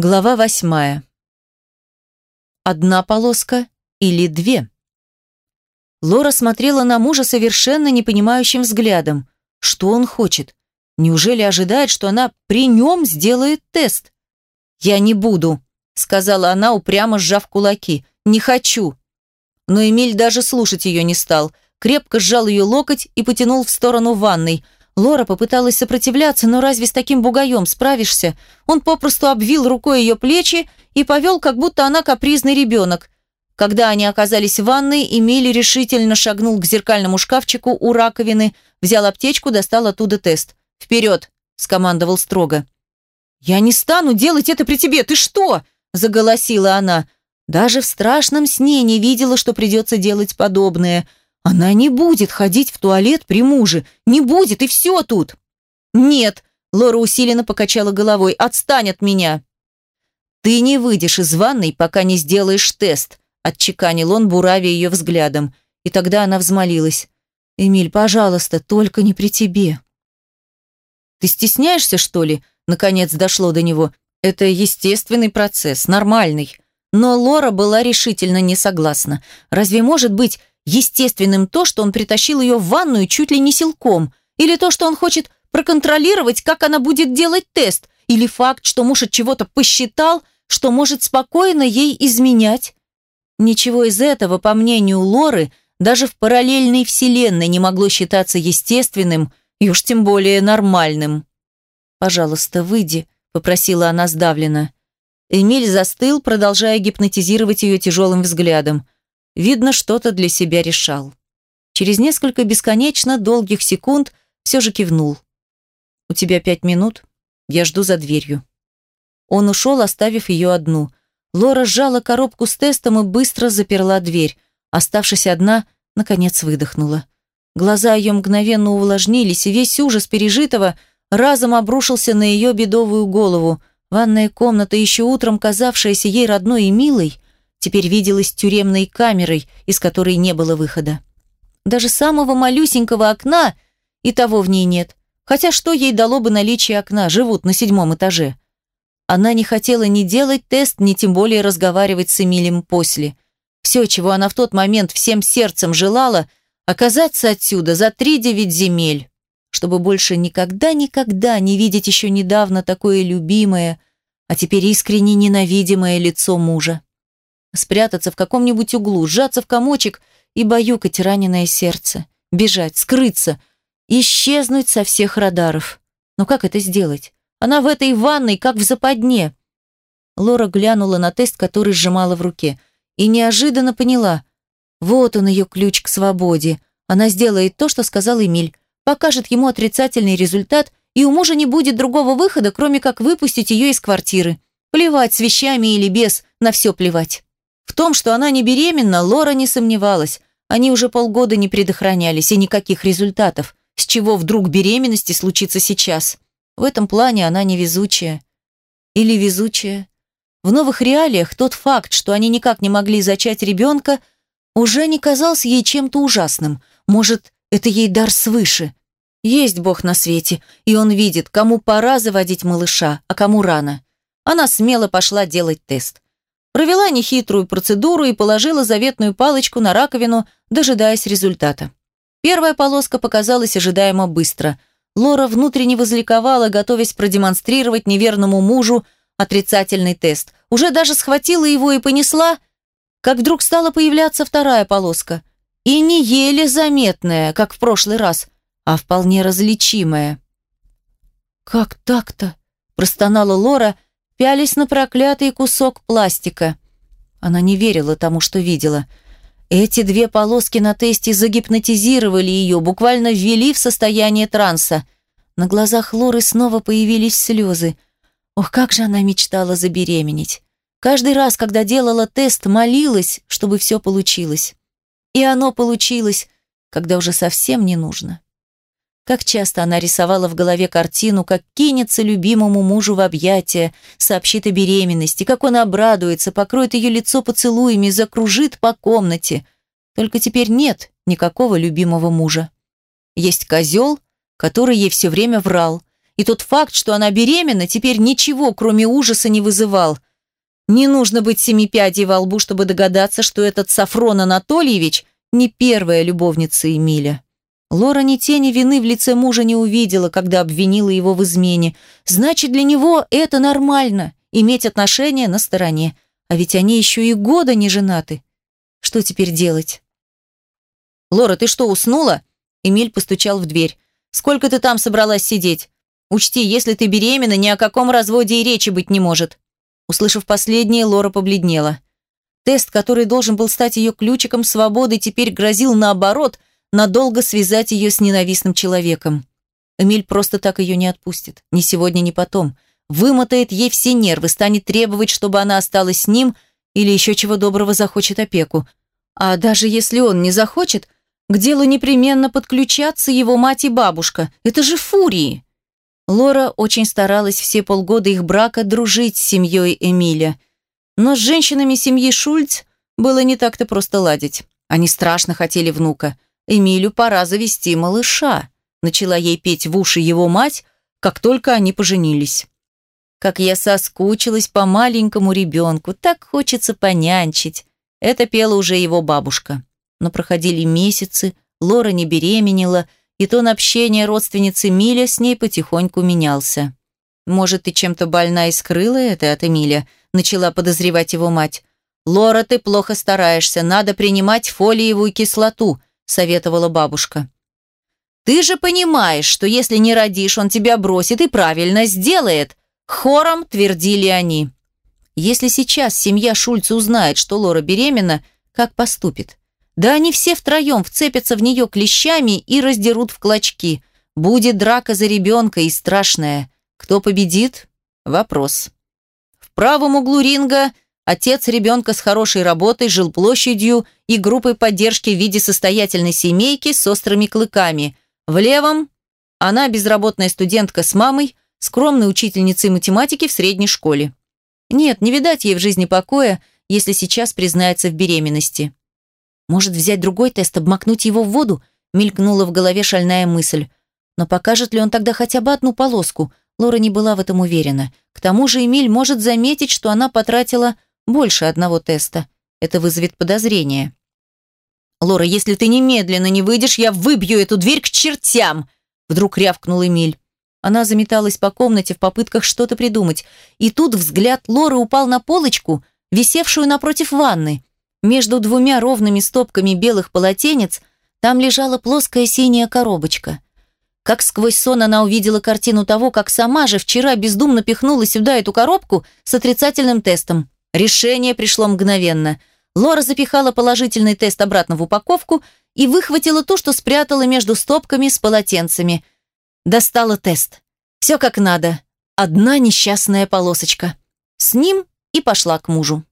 Глава восьмая. Одна полоска или две? Лора смотрела на мужа совершенно непонимающим взглядом. Что он хочет? Неужели ожидает, что она при нем сделает тест? «Я не буду», — сказала она, упрямо сжав кулаки. «Не хочу». Но Эмиль даже слушать ее не стал. Крепко сжал ее локоть и потянул в сторону ванной — Лора попыталась сопротивляться, но разве с таким бугаем справишься? Он попросту обвил рукой ее плечи и повел, как будто она капризный ребенок. Когда они оказались в ванной, Эмили решительно шагнул к зеркальному шкафчику у раковины, взял аптечку, достал оттуда тест. «Вперед!» – скомандовал строго. «Я не стану делать это при тебе! Ты что?» – заголосила она. Даже в страшном сне не видела, что придется делать подобное – она не будет ходить в туалет при муже. Не будет, и все тут. Нет, Лора усиленно покачала головой. Отстань от меня. Ты не выйдешь из ванной, пока не сделаешь тест, отчеканил он, буравя ее взглядом. И тогда она взмолилась. «Эмиль, пожалуйста, только не при тебе». «Ты стесняешься, что ли?» Наконец дошло до него. «Это естественный процесс, нормальный». Но Лора была решительно не согласна. Разве может быть естественным то, что он притащил ее в ванную чуть ли не силком, или то, что он хочет проконтролировать, как она будет делать тест, или факт, что муж от чего-то посчитал, что может спокойно ей изменять. Ничего из этого, по мнению Лоры, даже в параллельной вселенной не могло считаться естественным и уж тем более нормальным. «Пожалуйста, выйди», — попросила она сдавленно. Эмиль застыл, продолжая гипнотизировать ее тяжелым взглядом. Видно, что-то для себя решал. Через несколько бесконечно долгих секунд все же кивнул. «У тебя пять минут. Я жду за дверью». Он ушел, оставив ее одну. Лора сжала коробку с тестом и быстро заперла дверь. Оставшись одна, наконец выдохнула. Глаза ее мгновенно увлажнились, и весь ужас пережитого разом обрушился на ее бедовую голову. Ванная комната, еще утром казавшаяся ей родной и милой, теперь виделась тюремной камерой, из которой не было выхода. Даже самого малюсенького окна и того в ней нет. Хотя что ей дало бы наличие окна, живут на седьмом этаже. Она не хотела ни делать тест, ни тем более разговаривать с Эмилем после. Все, чего она в тот момент всем сердцем желала, оказаться отсюда за три девять земель, чтобы больше никогда-никогда не видеть еще недавно такое любимое, а теперь искренне ненавидимое лицо мужа спрятаться в каком-нибудь углу, сжаться в комочек и баюкать раненое сердце, бежать, скрыться, исчезнуть со всех радаров. Но как это сделать? Она в этой ванной, как в западне. Лора глянула на тест, который сжимала в руке, и неожиданно поняла. Вот он ее ключ к свободе. Она сделает то, что сказал Эмиль, покажет ему отрицательный результат, и у мужа не будет другого выхода, кроме как выпустить ее из квартиры. Плевать с вещами или без, на все плевать. В том, что она не беременна, Лора не сомневалась. Они уже полгода не предохранялись, и никаких результатов. С чего вдруг беременности случится сейчас? В этом плане она невезучая. Или везучая. В новых реалиях тот факт, что они никак не могли зачать ребенка, уже не казался ей чем-то ужасным. Может, это ей дар свыше. Есть Бог на свете, и он видит, кому пора заводить малыша, а кому рано. Она смело пошла делать тест. Провела нехитрую процедуру и положила заветную палочку на раковину, дожидаясь результата. Первая полоска показалась ожидаемо быстро. Лора внутренне возликовала, готовясь продемонстрировать неверному мужу отрицательный тест. Уже даже схватила его и понесла, как вдруг стала появляться вторая полоска. И не еле заметная, как в прошлый раз, а вполне различимая. «Как так-то?» – простонала Лора – пялись на проклятый кусок пластика. Она не верила тому, что видела. Эти две полоски на тесте загипнотизировали ее, буквально ввели в состояние транса. На глазах Лоры снова появились слезы. Ох, как же она мечтала забеременеть. Каждый раз, когда делала тест, молилась, чтобы все получилось. И оно получилось, когда уже совсем не нужно. Как часто она рисовала в голове картину, как кинется любимому мужу в объятия, сообщит о беременности, как он обрадуется, покроет ее лицо поцелуями, закружит по комнате. Только теперь нет никакого любимого мужа. Есть козел, который ей все время врал. и тот факт, что она беременна, теперь ничего, кроме ужаса, не вызывал. Не нужно быть семи пядей во лбу, чтобы догадаться, что этот Сафрон Анатольевич не первая любовница Эмиля. Лора ни тени вины в лице мужа не увидела, когда обвинила его в измене. Значит, для него это нормально – иметь отношения на стороне. А ведь они еще и года не женаты. Что теперь делать? «Лора, ты что, уснула?» Эмиль постучал в дверь. «Сколько ты там собралась сидеть? Учти, если ты беременна, ни о каком разводе и речи быть не может». Услышав последнее, Лора побледнела. Тест, который должен был стать ее ключиком свободы, теперь грозил, наоборот, надолго связать ее с ненавистным человеком. Эмиль просто так ее не отпустит. Ни сегодня, ни потом. Вымотает ей все нервы, станет требовать, чтобы она осталась с ним или еще чего доброго захочет опеку. А даже если он не захочет, к делу непременно подключатся его мать и бабушка. Это же фурии. Лора очень старалась все полгода их брака дружить с семьей Эмиля. Но с женщинами семьи Шульц было не так-то просто ладить. Они страшно хотели внука. Эмилю пора завести малыша. Начала ей петь в уши его мать, как только они поженились. Как я соскучилась по маленькому ребенку, так хочется понянчить. Это пела уже его бабушка. Но проходили месяцы, Лора не беременела, и тон общения родственницы Миля с ней потихоньку менялся. «Может, ты чем-то больна и скрыла это от Эмиля?» – начала подозревать его мать. «Лора, ты плохо стараешься, надо принимать фолиевую кислоту», – советовала бабушка. «Ты же понимаешь, что если не родишь, он тебя бросит и правильно сделает», – хором твердили они. Если сейчас семья Шульца узнает, что Лора беременна, как поступит? Да они все втроем вцепятся в нее клещами и раздерут в клочки. Будет драка за ребенка и страшная. Кто победит? Вопрос. В правом углу ринга отец ребенка с хорошей работой, жилплощадью и группой поддержки в виде состоятельной семейки с острыми клыками. В левом она безработная студентка с мамой, скромной учительницей математики в средней школе. Нет, не видать ей в жизни покоя, если сейчас признается в беременности. Может, взять другой тест, обмакнуть его в воду? Мелькнула в голове шальная мысль. Но покажет ли он тогда хотя бы одну полоску? Лора не была в этом уверена. К тому же Эмиль может заметить, что она потратила больше одного теста. Это вызовет подозрение. «Лора, если ты немедленно не выйдешь, я выбью эту дверь к чертям!» Вдруг рявкнул Эмиль. Она заметалась по комнате в попытках что-то придумать. И тут взгляд Лоры упал на полочку, висевшую напротив ванны. Между двумя ровными стопками белых полотенец там лежала плоская синяя коробочка. Как сквозь сон она увидела картину того, как сама же вчера бездумно пихнула сюда эту коробку с отрицательным тестом. Решение пришло мгновенно. Лора запихала положительный тест обратно в упаковку и выхватила то, что спрятала между стопками с полотенцами. Достала тест. Все как надо. Одна несчастная полосочка. С ним и пошла к мужу.